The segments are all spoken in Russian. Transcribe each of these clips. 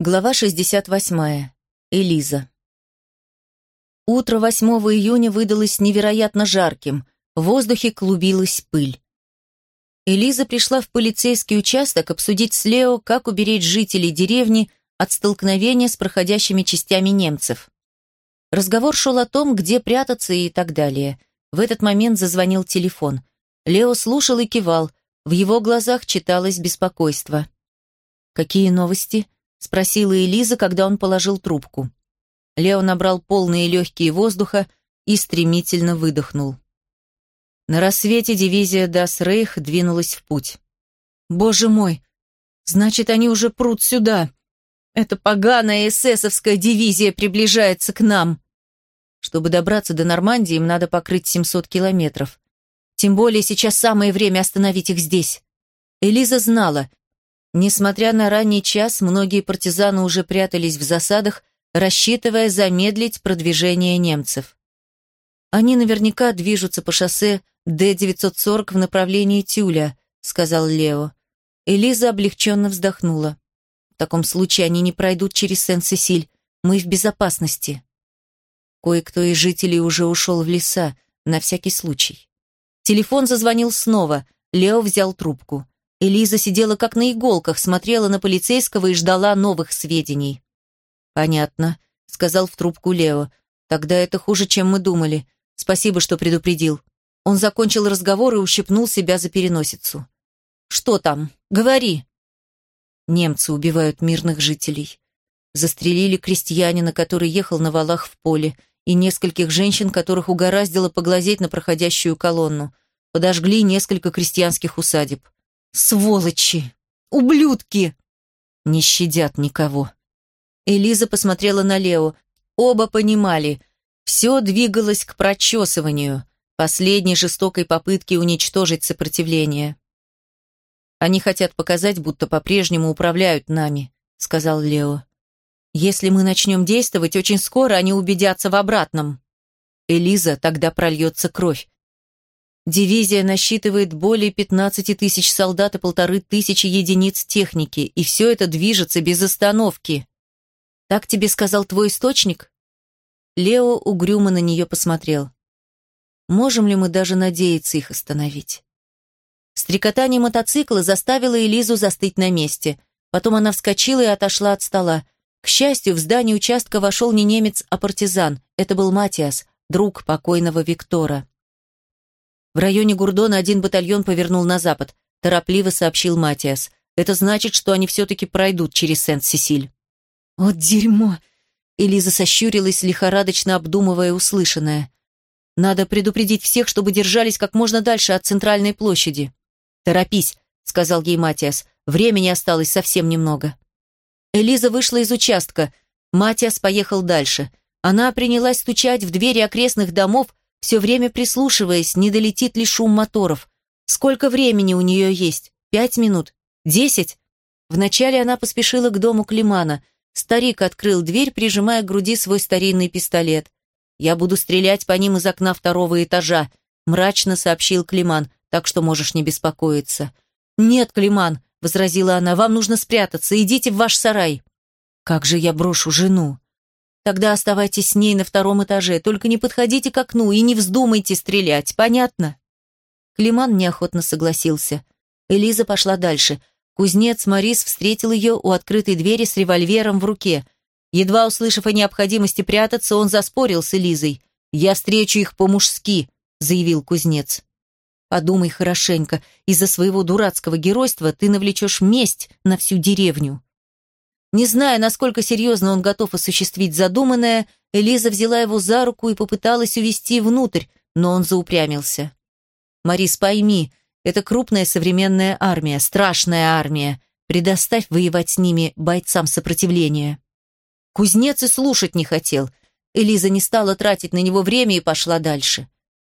Глава 68. Элиза. Утро 8 июня выдалось невероятно жарким. В воздухе клубилась пыль. Элиза пришла в полицейский участок обсудить с Лео, как уберечь жителей деревни от столкновения с проходящими частями немцев. Разговор шел о том, где прятаться и так далее. В этот момент зазвонил телефон. Лео слушал и кивал. В его глазах читалось беспокойство. «Какие новости?» Спросила Элиза, когда он положил трубку. Лео набрал полные легкие воздуха и стремительно выдохнул. На рассвете дивизия Дас Рейх двинулась в путь. «Боже мой! Значит, они уже прут сюда! Эта поганая эсэсовская дивизия приближается к нам!» Чтобы добраться до Нормандии, им надо покрыть 700 километров. Тем более сейчас самое время остановить их здесь. Элиза знала, Несмотря на ранний час, многие партизаны уже прятались в засадах, рассчитывая замедлить продвижение немцев. «Они наверняка движутся по шоссе Д-940 в направлении Тюля», — сказал Лео. Элиза облегченно вздохнула. «В таком случае они не пройдут через Сен-Сесиль. Мы в безопасности». Кое-кто из жителей уже ушел в леса, на всякий случай. Телефон зазвонил снова. Лео взял трубку. Элиза сидела как на иголках, смотрела на полицейского и ждала новых сведений. «Понятно», — сказал в трубку Лео. «Тогда это хуже, чем мы думали. Спасибо, что предупредил». Он закончил разговор и ущипнул себя за переносицу. «Что там? Говори!» Немцы убивают мирных жителей. Застрелили крестьянина, который ехал на валах в поле, и нескольких женщин, которых угораздило поглазеть на проходящую колонну. Подожгли несколько крестьянских усадеб. Сволочи! Ублюдки! Не щадят никого. Элиза посмотрела на Лео. Оба понимали, все двигалось к прочесыванию, последней жестокой попытке уничтожить сопротивление. «Они хотят показать, будто по-прежнему управляют нами», — сказал Лео. «Если мы начнем действовать, очень скоро они убедятся в обратном. Элиза, тогда прольется кровь. Дивизия насчитывает более 15 тысяч солдат и полторы тысячи единиц техники, и все это движется без остановки. Так тебе сказал твой источник? Лео угрюмо на нее посмотрел. Можем ли мы даже надеяться их остановить? Стрекотание мотоцикла заставило Элизу застыть на месте. Потом она вскочила и отошла от стола. К счастью, в здание участка вошел не немец, а партизан. Это был Матиас, друг покойного Виктора. В районе Гурдона один батальон повернул на запад, торопливо сообщил Матиас. Это значит, что они все-таки пройдут через Сент-Сесиль. «Вот дерьмо!» Элиза сощурилась, лихорадочно обдумывая услышанное. «Надо предупредить всех, чтобы держались как можно дальше от центральной площади». «Торопись», — сказал ей Матиас. «Времени осталось совсем немного». Элиза вышла из участка. Матиас поехал дальше. Она принялась стучать в двери окрестных домов, все время прислушиваясь, не долетит ли шум моторов. Сколько времени у нее есть? Пять минут? Десять? Вначале она поспешила к дому Климана. Старик открыл дверь, прижимая к груди свой старинный пистолет. «Я буду стрелять по ним из окна второго этажа», — мрачно сообщил Климан, «так что можешь не беспокоиться». «Нет, Климан», — возразила она, — «вам нужно спрятаться, идите в ваш сарай». «Как же я брошу жену?» Тогда оставайтесь с ней на втором этаже, только не подходите к окну и не вздумайте стрелять, понятно?» Климан неохотно согласился. Элиза пошла дальше. Кузнец Морис встретил ее у открытой двери с револьвером в руке. Едва услышав о необходимости прятаться, он заспорил с Элизой. «Я встречу их по-мужски», — заявил кузнец. «Подумай хорошенько, из-за своего дурацкого геройства ты навлечешь месть на всю деревню». Не зная, насколько серьезно он готов осуществить задуманное, Элиза взяла его за руку и попыталась увести внутрь, но он заупрямился. «Марис, пойми, это крупная современная армия, страшная армия. Предоставь воевать с ними бойцам сопротивления». Кузнец и слушать не хотел. Элиза не стала тратить на него время и пошла дальше.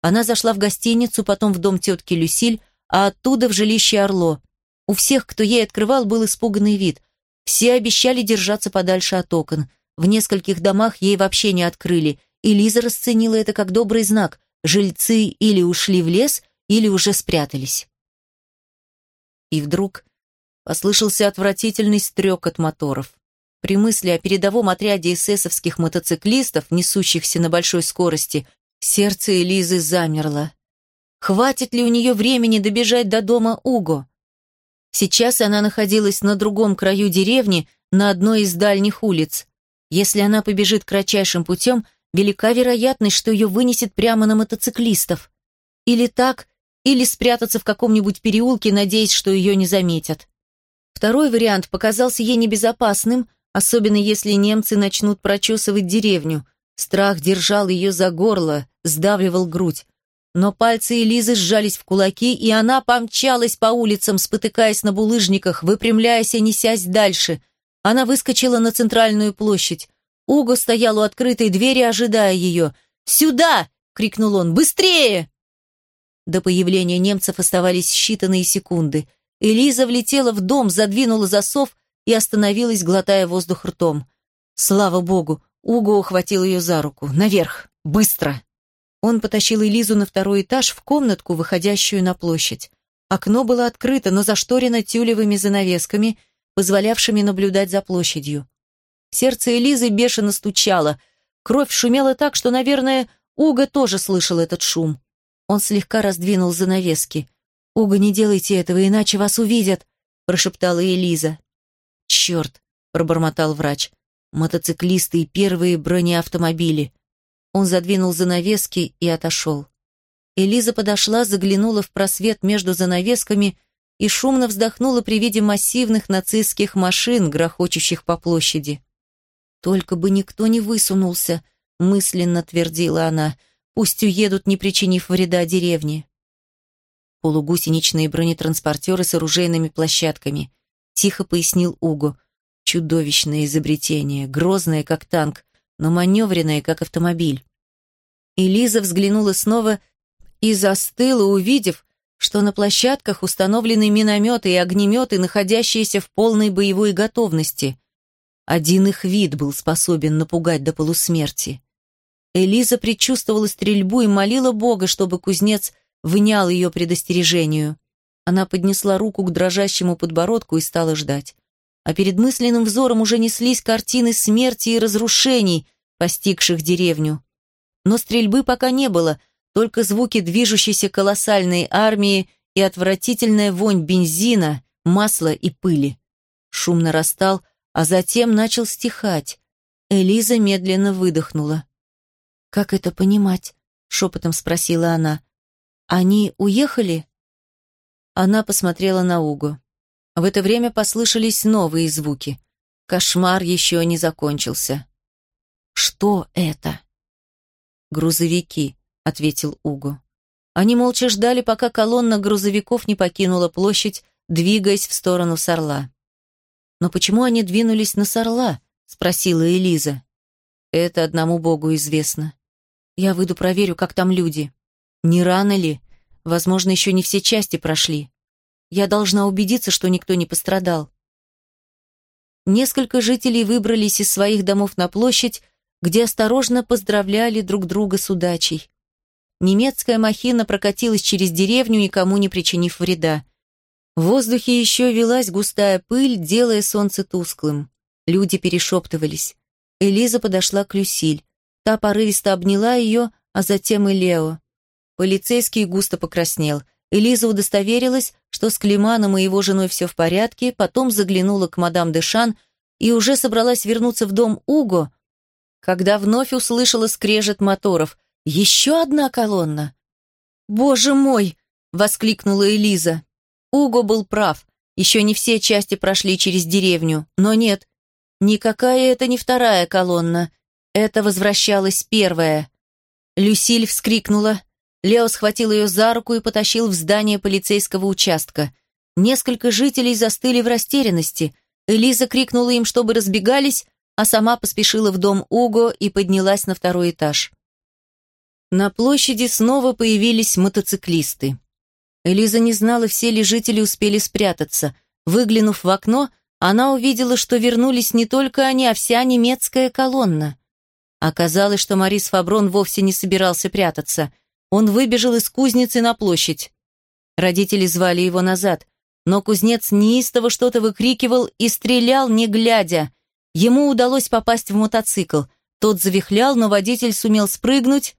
Она зашла в гостиницу, потом в дом тетки Люсиль, а оттуда в жилище Орло. У всех, кто ей открывал, был испуганный вид. Все обещали держаться подальше от окон. В нескольких домах ей вообще не открыли, и Лиза расценила это как добрый знак. Жильцы или ушли в лес, или уже спрятались. И вдруг послышался отвратительный стрек от моторов. При мысли о передовом отряде эсэсовских мотоциклистов, несущихся на большой скорости, сердце Элизы замерло. Хватит ли у нее времени добежать до дома Уго? Сейчас она находилась на другом краю деревни, на одной из дальних улиц. Если она побежит кратчайшим путем, велика вероятность, что ее вынесет прямо на мотоциклистов. Или так, или спрятаться в каком-нибудь переулке, надеясь, что ее не заметят. Второй вариант показался ей небезопасным, особенно если немцы начнут прочесывать деревню. Страх держал ее за горло, сдавливал грудь. Но пальцы Элизы сжались в кулаки, и она помчалась по улицам, спотыкаясь на булыжниках, выпрямляясь и несясь дальше. Она выскочила на центральную площадь. Уго стоял у открытой двери, ожидая ее. «Сюда!» — крикнул он. «Быстрее!» До появления немцев оставались считанные секунды. Элиза влетела в дом, задвинула засов и остановилась, глотая воздух ртом. Слава богу, Уго ухватил ее за руку. «Наверх! Быстро!» Он потащил Элизу на второй этаж в комнатку, выходящую на площадь. Окно было открыто, но зашторено тюлевыми занавесками, позволявшими наблюдать за площадью. Сердце Элизы бешено стучало. Кровь шумела так, что, наверное, Уго тоже слышал этот шум. Он слегка раздвинул занавески. «Уго, не делайте этого, иначе вас увидят», — прошептала Элиза. «Черт», — пробормотал врач. «Мотоциклисты и первые бронеавтомобили. Он задвинул занавески и отошел. Элиза подошла, заглянула в просвет между занавесками и шумно вздохнула при виде массивных нацистских машин, грохочущих по площади. «Только бы никто не высунулся», — мысленно твердила она. «Пусть уедут, не причинив вреда деревне». Полугусеничные бронетранспортеры с оружейными площадками. Тихо пояснил Уго. Чудовищное изобретение, грозное, как танк, но маневренная, как автомобиль. И Лиза взглянула снова и застыла, увидев, что на площадках установлены минометы и огнеметы, находящиеся в полной боевой готовности. Один их вид был способен напугать до полусмерти. Элиза предчувствовала стрельбу и молила Бога, чтобы кузнец внял ее предостережению. Она поднесла руку к дрожащему подбородку и стала ждать а перед мысленным взором уже неслись картины смерти и разрушений, постигших деревню. Но стрельбы пока не было, только звуки движущейся колоссальной армии и отвратительная вонь бензина, масла и пыли. Шум нарастал, а затем начал стихать. Элиза медленно выдохнула. «Как это понимать?» — шепотом спросила она. «Они уехали?» Она посмотрела на Угу. В это время послышались новые звуки. Кошмар еще не закончился. «Что это?» «Грузовики», — ответил Уго. Они молча ждали, пока колонна грузовиков не покинула площадь, двигаясь в сторону Сорла. «Но почему они двинулись на Сорла?» — спросила Элиза. «Это одному Богу известно. Я выйду проверю, как там люди. Не рано ли? Возможно, еще не все части прошли. Я должна убедиться, что никто не пострадал. Несколько жителей выбрались из своих домов на площадь, где осторожно поздравляли друг друга с удачей. Немецкая махина прокатилась через деревню, никому не причинив вреда. В воздухе еще велась густая пыль, делая солнце тусклым. Люди перешептывались. Элиза подошла к Люсиль. Та порывисто обняла ее, а затем и Лео. Полицейский густо покраснел – Элиза удостоверилась, что с Климаном и его женой все в порядке, потом заглянула к мадам Дешан и уже собралась вернуться в дом Уго, когда вновь услышала скрежет моторов. «Еще одна колонна!» «Боже мой!» — воскликнула Элиза. Уго был прав. Еще не все части прошли через деревню, но нет. Никакая это не вторая колонна. Это возвращалась первая. Люсиль вскрикнула. Лео схватил ее за руку и потащил в здание полицейского участка. Несколько жителей застыли в растерянности. Элиза крикнула им, чтобы разбегались, а сама поспешила в дом Уго и поднялась на второй этаж. На площади снова появились мотоциклисты. Элиза не знала, все ли жители успели спрятаться. Выглянув в окно, она увидела, что вернулись не только они, а вся немецкая колонна. Оказалось, что Марис Фаброн вовсе не собирался прятаться – он выбежал из кузницы на площадь. Родители звали его назад, но кузнец неистово что-то выкрикивал и стрелял, не глядя. Ему удалось попасть в мотоцикл. Тот завихлял, но водитель сумел спрыгнуть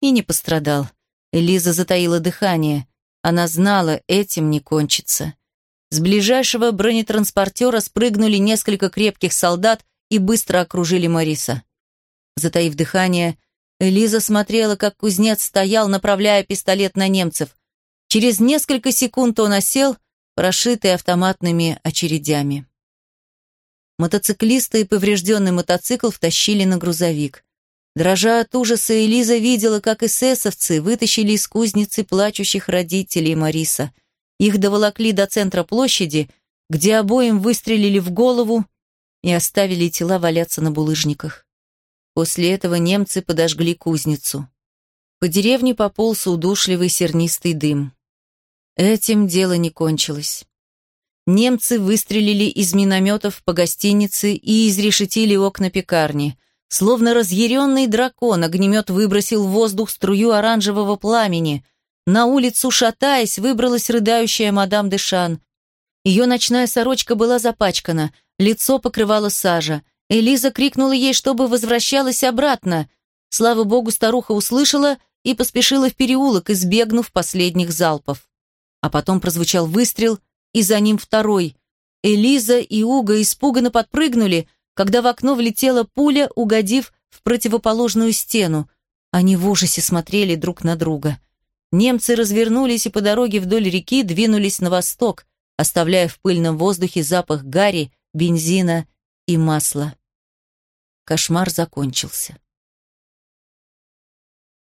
и не пострадал. Элиза затаила дыхание. Она знала, этим не кончится. С ближайшего бронетранспортера спрыгнули несколько крепких солдат и быстро окружили Мариса. Затаив дыхание, Элиза смотрела, как кузнец стоял, направляя пистолет на немцев. Через несколько секунд он осел, прошитый автоматными очередями. Мотоциклиста и поврежденный мотоцикл втащили на грузовик. Дрожа от ужаса, Элиза видела, как эсэсовцы вытащили из кузницы плачущих родителей Мариса – их доволокли до центра площади, где обоим выстрелили в голову и оставили тела валяться на булыжниках. После этого немцы подожгли кузницу. По деревне пополз удушливый сернистый дым. Этим дело не кончилось. Немцы выстрелили из минометов по гостинице и изрешетили окна пекарни. Словно разъяренный дракон, огнемет выбросил в воздух струю оранжевого пламени – на улицу, шатаясь, выбралась рыдающая мадам Дешан. Ее ночная сорочка была запачкана, лицо покрывало сажа. Элиза крикнула ей, чтобы возвращалась обратно. Слава богу, старуха услышала и поспешила в переулок, избегнув последних залпов. А потом прозвучал выстрел, и за ним второй. Элиза и Уга испуганно подпрыгнули, когда в окно влетела пуля, угодив в противоположную стену. Они в ужасе смотрели друг на друга. Немцы развернулись и по дороге вдоль реки двинулись на восток, оставляя в пыльном воздухе запах гари, бензина и масла. Кошмар закончился.